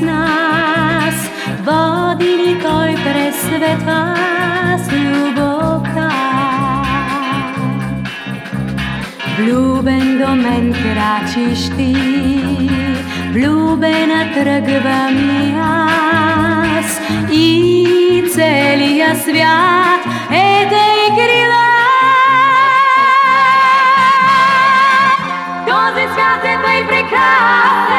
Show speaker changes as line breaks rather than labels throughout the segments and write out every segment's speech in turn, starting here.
нас, води ни той през светва с любовта. Влюбен до мен крачиш ти, влюбена тръгвам и аз и целия свят е тъй крила. Този свят е тъй прекрасен,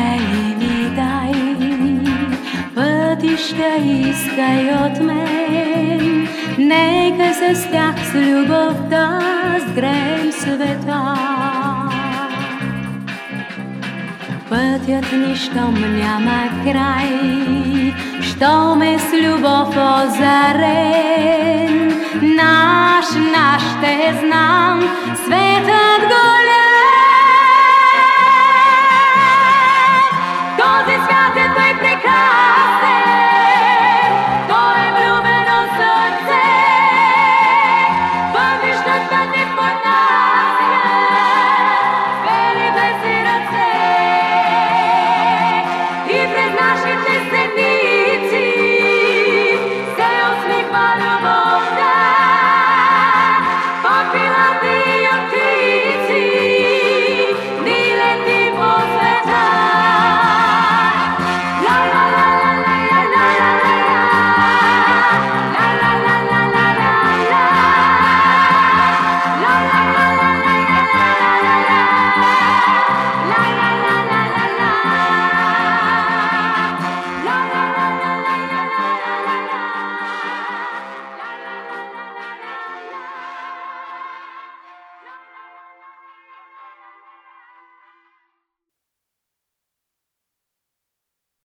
Бели ми дай, пътища искай от мен. Нека с тях с любовта сгреем света. Пътят ни, щом няма край, щом е с любов озарен. Наш, наш ще знам, светът Този